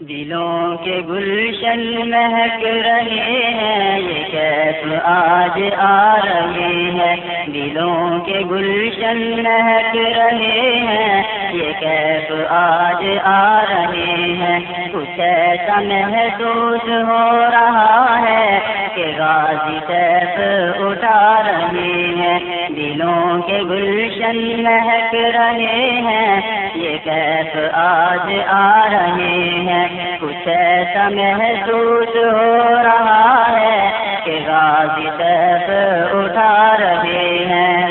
دلوں کے گلشن مہک رہے ہیں، یہ کیف آج آ رہے ہیں۔ دلوں کے گلشن مہک رہے ہیں یہ کیف آج آ رہے ہیں۔ کچھ ایسا محسوس ہو رہا ہے کہ غازی کیف اٹھا رہے ہیں۔ دلوں کے گلشن مہک رہے ہیں۔ یہ کیف آج آ رہے ہیں۔ کچھ ایسا محسوس ہو رہا ہے کہ غازی سیف اٹھا رہے ہیں۔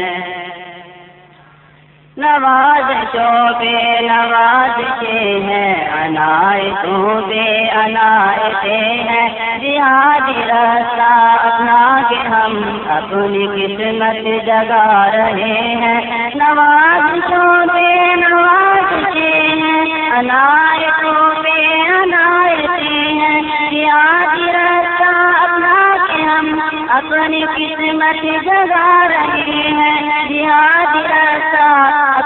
نواز چوبے نواز کے ہیں عنایتوں بے عنایتے ہیں۔ جہاد رستہ اپنا کے ہم اپنی قسمت جگا رہے ہیں۔ نواز چوبے نواز کے ہیں عنایتوں بے عنایتے ہیں۔ جہاد رستہ اپنا کے ہم اپنی قسمت جگا رہے ہیں۔ جہاد رستہ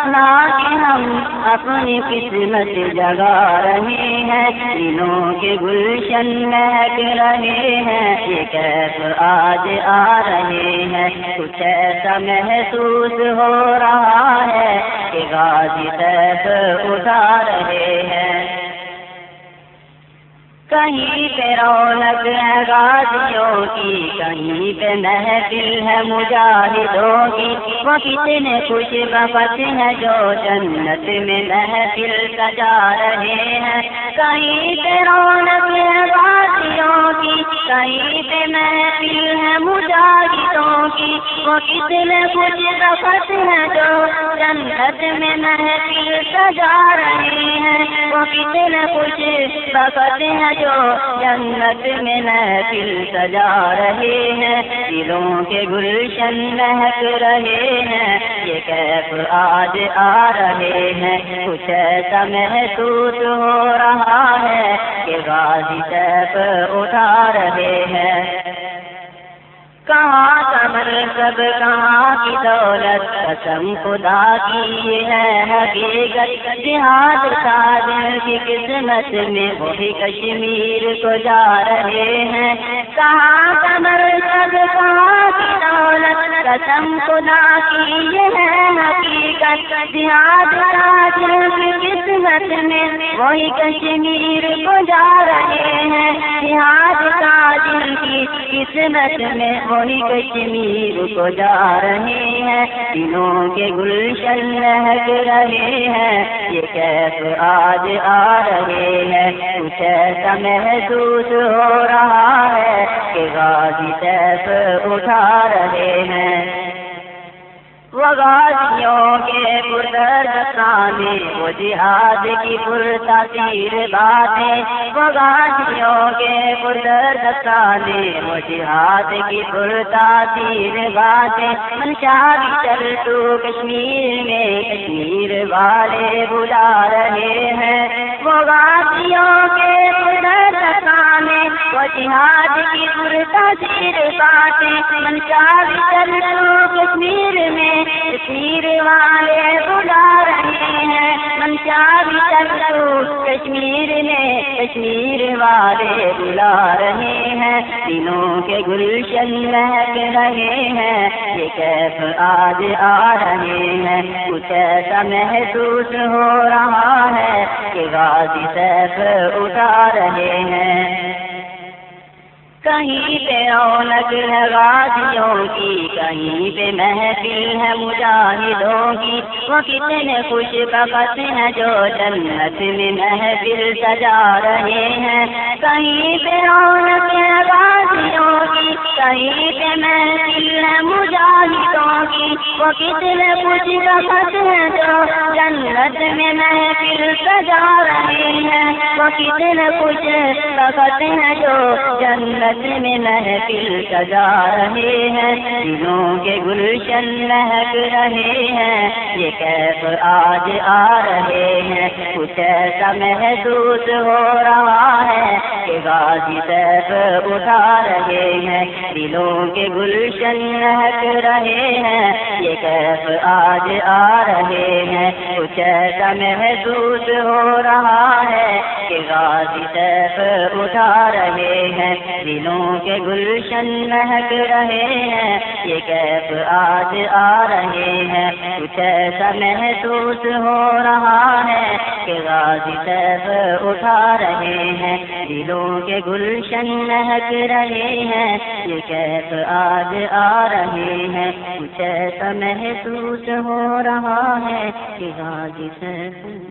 سنا کے ہم اپنی قسمت جگا رہے ہیں، دلوں کے گلشن مہک رہے ہیں، یہ کیف آج آ رہے ہیں؟ کچھ ایسا محسوس ہو رہا ہے کہ غازی سیف اٹھا رہے ہیں۔ کہیں پہ رونق ہے غازیوں کی، کہیں پہ محفل ہے مجاہدوں کی۔ وہ کتنے خوش بفت ہیں جو جنت میں محفل سجا رہے ہیں۔ کہیں پہ رونق ہے غازیوں کی کہیں پہ محفل ہے مجاہدوں کی۔ وہ کتنے خوش بفت ہیں جو جنت میں محفل سجا رہے ہیں۔ وہ کتنے خوش بفت ہیں جو جنت میں محفل سجا رہے ہیں۔ دلوں کے گلشن مہک رہے ہیں۔ یہ کیف آج آ رہے ہیں۔ کچھ ایسا محسوس ہو رہا ہے۔ کہ غازی کیف اٹھا رہے ہیں کہاں کمر سب، کہاں کی دولت قسم خدا کی ہے۔ حقیقت جہاد شادر کی قسمت میں وہی کشمیر کو جا رہے ہیں۔ کہاں کمر سب، کہاں کی دولت قسم خدا کی ہے حقیقت۔ جہاد شادر کی قسمت میں وہی کشمیر کو جا رہے ہیں۔ جہاد شادر کی قسمت میں وہی کشمیر کو جا رہے ہیں۔ دنوں کے گلشن مہک رہے ہیں۔ یہ کیف آج آ رہے ہیں۔ کچھ ایسا محسوس ہو رہا ہے کہ غازی سیف اٹھا رہے ہیں۔ وہ کے پردرستانے وہ جہاد کی پرتاثیر باتیں وہ کے پردرستانے وہ جہاد کی پرتاثیر باتیں۔ منشا بھی چل تو کشمیر میں کشمیر والے بلا رہے ہیں۔ وہ کے پردرستانے وہ جہاد کی باتیں منشا بھی چل کشمیر میں، کشمیر والے بلا رہے ہیں۔ منشا بھی چلو کشمیر میں، کشمیر والے بلا رہے ہیں۔ دنوں کے گلشن مہک رہے ہیں۔ یہ کیف آج آ رہے ہیں؟ کچھ ایسا محسوس ہو رہا ہے کہ غازی سیف اٹھا رہے ہیں۔ کہیں پہ رونق ہے غازیوں کی، کہیں پہ محفل ہے مجاہدوں کی۔ وہ کتنے خوش بخت ہیں جو جنت میں محفل سجا رہے ہیں۔ کہیں پہ رونق ہے غازیوں کی، کہیں پہ محفل ہے مجاہدوں کی۔ وہ کتنے خوش بخت ہیں جو جنت میں محفل سجا رہے ہیں وہ کتنے خوش بخت ہیں جو جنت میں محفل سجا رہے ہیں دلوں کے گلشن مہک رہے ہیں یہ کیف آج آ رہے ہیں کچھ ایسا محسوس ہو رہا ہے کہ غازی سیف اٹھا رہے ہیں دلوں کے گلشن مہک رہے ہیں، یہ کیف آج آ رہے ہیں؟ کچھ ایسا محسوس ہو رہا ہے کہ غازی سیف اٹھا رہے ہیں۔ دلوں کے گلشن مہک رہے ہیں۔ یہ کیف آج آ رہے ہیں۔ کچھ ایسا محسوس ہو رہا ہے کہ غازی سیف اٹھا رہے ہیں۔ دلوں کے گلشن مہک رہے ہیں۔ یہ کیف آج آ رہے ہیں۔ کچھ ایسا محسوس ہو رہا ہے کہ غازی سیف